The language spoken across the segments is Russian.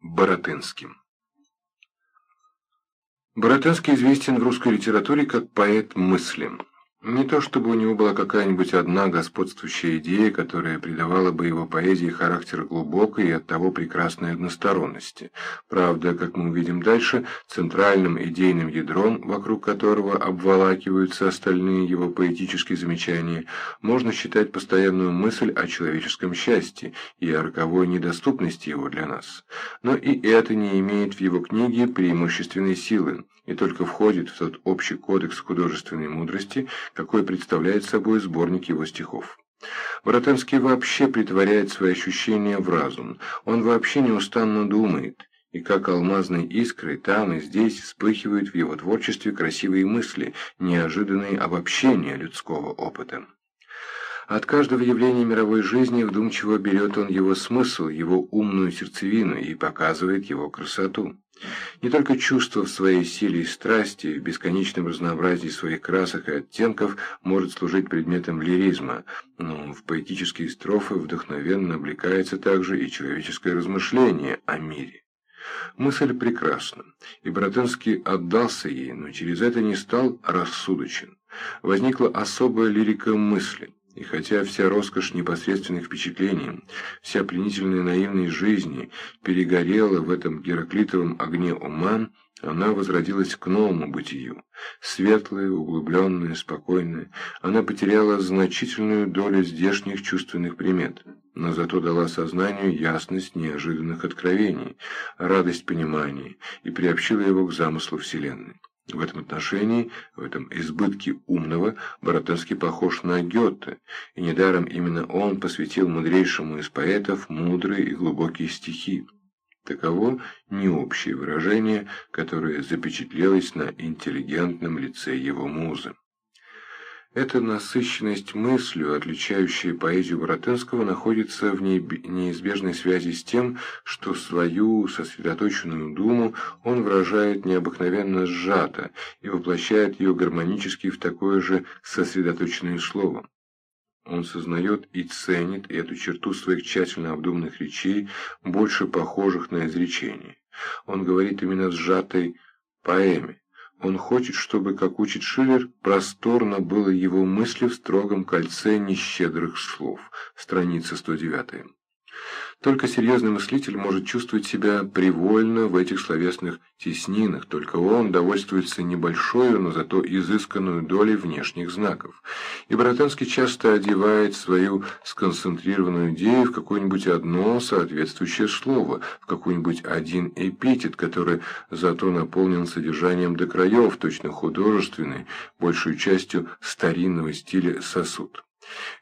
Боротынским. Боротынский известен в русской литературе как поэт мысли. Не то чтобы у него была какая-нибудь одна господствующая идея, которая придавала бы его поэзии характер глубокой и оттого прекрасной односторонности. Правда, как мы увидим дальше, центральным идейным ядром, вокруг которого обволакиваются остальные его поэтические замечания, можно считать постоянную мысль о человеческом счастье и о роковой недоступности его для нас. Но и это не имеет в его книге преимущественной силы и только входит в тот общий кодекс художественной мудрости, какой представляет собой сборник его стихов. Воротенский вообще притворяет свои ощущения в разум, он вообще неустанно думает, и как алмазные искры там и здесь вспыхивают в его творчестве красивые мысли, неожиданные обобщения людского опыта. От каждого явления мировой жизни вдумчиво берет он его смысл, его умную сердцевину и показывает его красоту. Не только чувство в своей силе и страсти, в бесконечном разнообразии своих красок и оттенков может служить предметом лиризма, но в поэтические строфы вдохновенно облекается также и человеческое размышление о мире. Мысль прекрасна, и Боротынский отдался ей, но через это не стал рассудочен. Возникла особая лирика мысли. И хотя вся роскошь непосредственных впечатлений, вся пленительная наивность жизни перегорела в этом гераклитовом огне ума, она возродилась к новому бытию. Светлая, углубленная, спокойная, она потеряла значительную долю здешних чувственных примет, но зато дала сознанию ясность неожиданных откровений, радость понимания и приобщила его к замыслу Вселенной. В этом отношении, в этом избытке умного, Боротынский похож на Гёте, и недаром именно он посвятил мудрейшему из поэтов мудрые и глубокие стихи. Таково необщее выражение, которое запечатлелось на интеллигентном лице его музы. Эта насыщенность мыслью, отличающая поэзию Боротынского, находится в неизбежной связи с тем, что свою сосредоточенную думу он выражает необыкновенно сжато и воплощает ее гармонически в такое же сосредоточенное слово. Он сознает и ценит эту черту своих тщательно обдуманных речей, больше похожих на изречения. Он говорит именно сжатой поэме, он хочет, чтобы, как учит Шиллер, просторно было его мысли в строгом кольце нещедрых слов. Страница 109. Только серьезный мыслитель может чувствовать себя привольно в этих словесных теснинах, только он довольствуется небольшой, но зато изысканную долей внешних знаков. И Братанский часто одевает свою сконцентрированную идею в какое-нибудь одно соответствующее слово, в какой-нибудь один эпитет, который зато наполнен содержанием до краев, точно художественный, большую частью старинного стиля сосуд.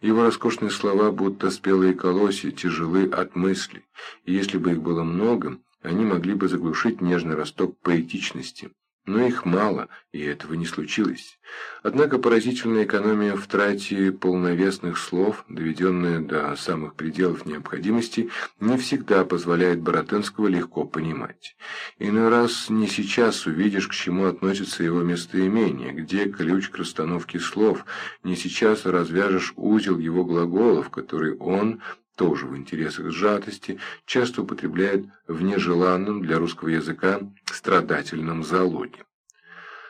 Его роскошные слова, будто спелые колосья, тяжелы от мысли, и если бы их было много, они могли бы заглушить нежный росток поэтичности. Но их мало, и этого не случилось. Однако поразительная экономия в трате полновесных слов, доведенная до самых пределов необходимости, не всегда позволяет Боротынского легко понимать. Иной раз не сейчас увидишь, к чему относится его местоимение, где ключ к расстановке слов, не сейчас развяжешь узел его глаголов, который он тоже в интересах сжатости, часто употребляет в нежеланном для русского языка страдательном залоге.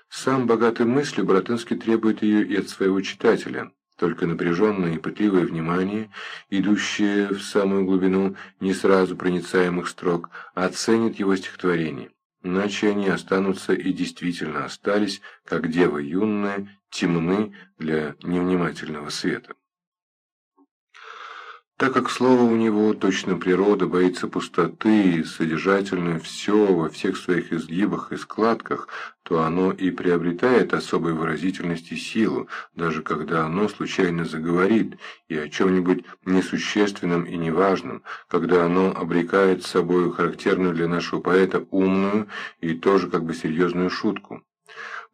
Сам богатый мыслью Боротынский требует ее и от своего читателя, только напряженное и пытливое внимание, идущее в самую глубину не сразу проницаемых строк, оценит его стихотворение, иначе они останутся и действительно остались, как дева юная, темны для невнимательного света. Так как слово у него, точно природа, боится пустоты и содержательно все во всех своих изгибах и складках, то оно и приобретает особую выразительность и силу, даже когда оно случайно заговорит и о чем-нибудь несущественном и неважном, когда оно обрекает собой характерную для нашего поэта умную и тоже как бы серьезную шутку.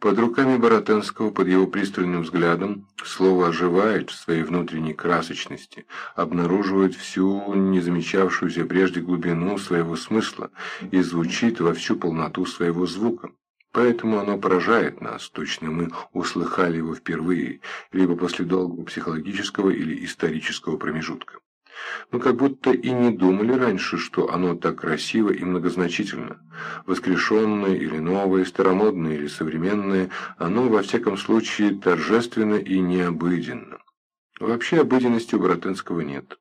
Под руками Боротенского, под его пристальным взглядом, слово оживает в своей внутренней красочности, обнаруживает всю незамечавшуюся прежде глубину своего смысла и звучит во всю полноту своего звука. Поэтому оно поражает нас, точно мы услыхали его впервые, либо после долгого психологического или исторического промежутка. Мы как будто и не думали раньше, что оно так красиво и многозначительно. Воскрешенное или новое, старомодное или современное, оно во всяком случае торжественно и необыденно. Вообще обыденности у Боротынского нет.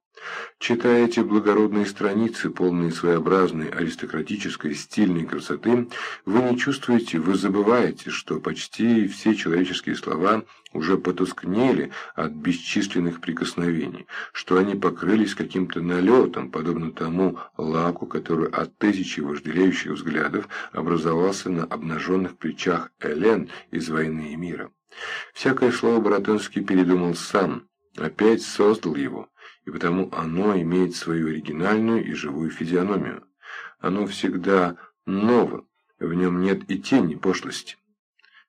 Читая эти благородные страницы, полные своеобразной аристократической стильной красоты, вы не чувствуете, вы забываете, что почти все человеческие слова уже потускнели от бесчисленных прикосновений, что они покрылись каким-то налетом, подобно тому лаку, который от тысячи вожделеющих взглядов образовался на обнаженных плечах Элен из «Войны и мира». Всякое слово Боротынский передумал сам, опять создал его, и потому оно имеет свою оригинальную и живую физиономию. Оно всегда ново, в нем нет и тени пошлости.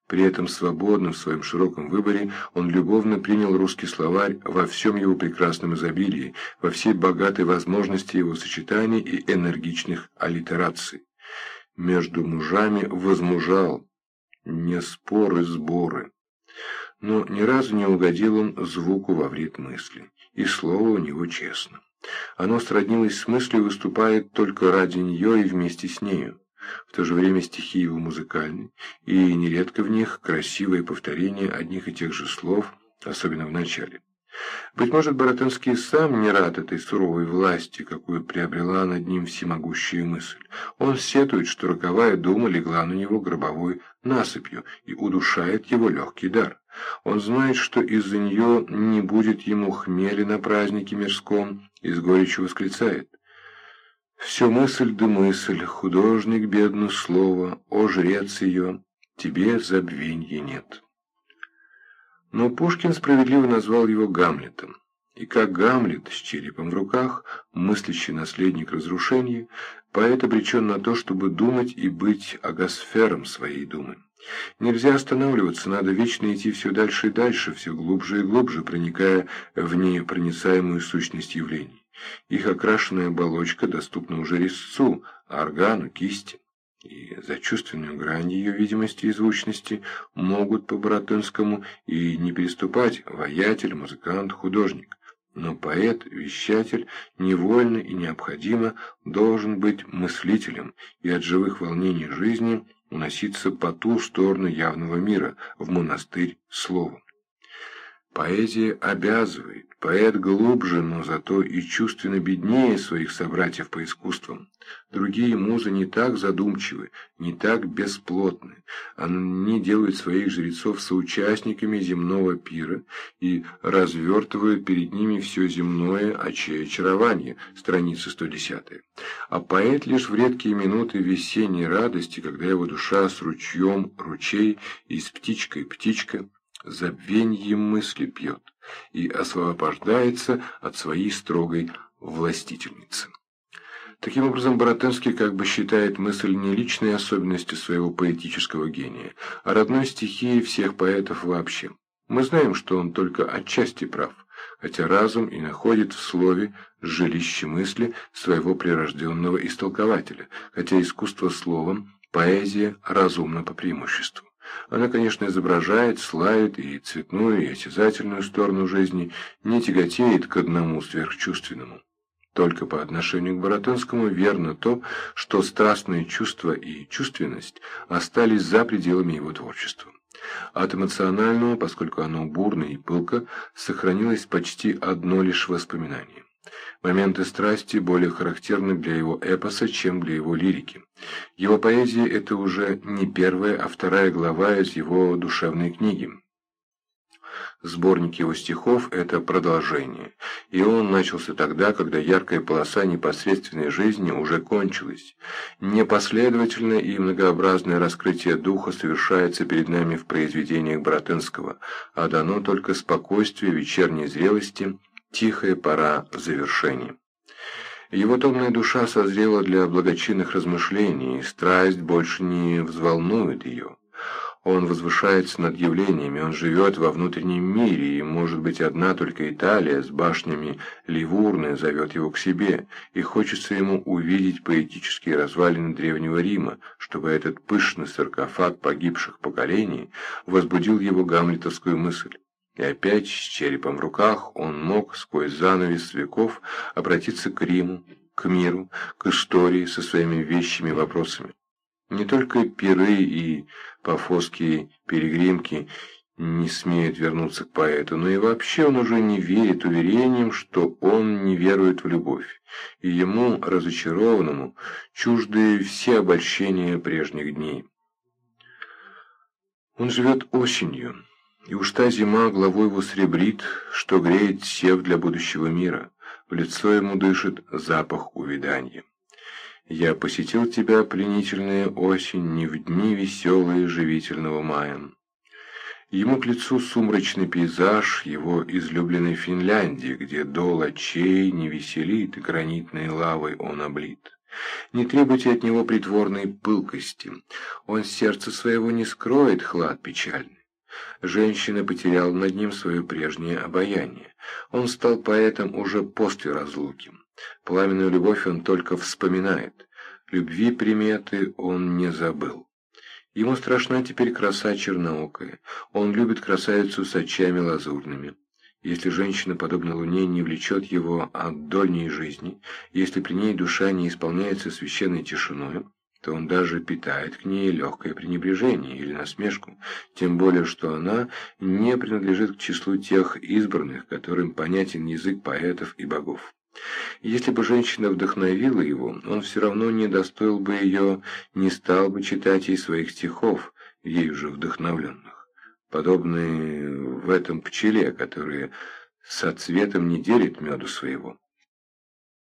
При этом свободно в своем широком выборе он любовно принял русский словарь во всем его прекрасном изобилии, во всей богатой возможности его сочетаний и энергичных аллитераций. Между мужами возмужал, не споры, сборы. Но ни разу не угодил он звуку во вред мысли и слово у него честно. Оно сроднилось с мыслью, выступает только ради нее и вместе с нею. В то же время стихи его музыкальны, и нередко в них красивое повторение одних и тех же слов, особенно в начале. Быть может, Боротынский сам не рад этой суровой власти, какую приобрела над ним всемогущая мысль. Он сетует, что роковая дума легла на него гробовой насыпью и удушает его легкий дар. Он знает, что из-за нее не будет ему хмели на празднике мирском, и с горечью восклицает. «Все мысль да мысль, художник бедно слово, о жрец ее, тебе забвенья нет». Но Пушкин справедливо назвал его Гамлетом. И как Гамлет с черепом в руках, мыслящий наследник разрушения, поэт обречен на то, чтобы думать и быть агосфером своей думы. Нельзя останавливаться, надо вечно идти все дальше и дальше, все глубже и глубже, проникая в непроницаемую сущность явлений. Их окрашенная оболочка доступна уже резцу, органу, кисти и за чувственную грань ее видимости и звучности могут по Боротынскому и не переступать воятель, музыкант, художник. Но поэт, вещатель, невольно и необходимо должен быть мыслителем и от живых волнений жизни уноситься по ту сторону явного мира, в монастырь словом. Поэзия обязывает, поэт глубже, но зато и чувственно беднее своих собратьев по искусствам. Другие музы не так задумчивы, не так бесплотны. Они делают своих жрецов соучастниками земного пира и развертывают перед ними все земное очарование, страница 110. А поэт лишь в редкие минуты весенней радости, когда его душа с ручьем ручей и с птичкой птичка, забвеньем мысли пьет и освобождается от своей строгой властительницы. Таким образом, Боротынский как бы считает мысль не личной особенностью своего поэтического гения, а родной стихией всех поэтов вообще. Мы знаем, что он только отчасти прав, хотя разум и находит в слове жилище мысли своего прирожденного истолкователя, хотя искусство словом, поэзия разумна по преимуществу. Она, конечно, изображает, славит и цветную, и осязательную сторону жизни, не тяготеет к одному сверхчувственному. Только по отношению к Боротынскому верно то, что страстные чувства и чувственность остались за пределами его творчества. От эмоционального, поскольку оно бурно и пылко, сохранилось почти одно лишь воспоминание. Моменты страсти более характерны для его эпоса, чем для его лирики. Его поэзия – это уже не первая, а вторая глава из его душевной книги. Сборник его стихов – это продолжение, и он начался тогда, когда яркая полоса непосредственной жизни уже кончилась. Непоследовательное и многообразное раскрытие духа совершается перед нами в произведениях Боротынского, а дано только спокойствие вечерней зрелости – Тихая пора завершения. Его томная душа созрела для благочинных размышлений, и страсть больше не взволнует ее. Он возвышается над явлениями, он живет во внутреннем мире, и, может быть, одна только Италия с башнями Ливурны зовет его к себе, и хочется ему увидеть поэтические развалины Древнего Рима, чтобы этот пышный саркофаг погибших поколений возбудил его гамлетовскую мысль. И опять с черепом в руках он мог сквозь занавес веков обратиться к Риму, к миру, к истории со своими вещими вопросами. Не только пиры и пафосские перегримки не смеют вернуться к поэту, но и вообще он уже не верит уверениям, что он не верует в любовь, и ему, разочарованному, чужды все обольщения прежних дней. Он живет осенью, и уж та зима главой его сребрит, что греет сев для будущего мира. В лицо ему дышит запах увядания. Я посетил тебя, пленительная осень, не в дни веселые живительного мая. Ему к лицу сумрачный пейзаж его излюбленной Финляндии, где дол очей не веселит, гранитной лавой он облит. Не требуйте от него притворной пылкости, он сердце своего не скроет хлад печальный. Женщина потеряла над ним свое прежнее обаяние. Он стал поэтом уже после разлуки. Пламенную любовь он только вспоминает. Любви приметы он не забыл. Ему страшна теперь краса черноокая. Он любит красавицу с очами лазурными. Если женщина, подобно луне, не влечет его от дольней жизни, если при ней душа не исполняется священной тишиной, то он даже питает к ней легкое пренебрежение или насмешку, тем более что она не принадлежит к числу тех избранных, которым понятен язык поэтов и богов. Если бы женщина вдохновила его, он все равно не достоил бы ее, не стал бы читать ей своих стихов, ей уже вдохновленных, подобные в этом пчеле, которая со цветом не делит меду своего.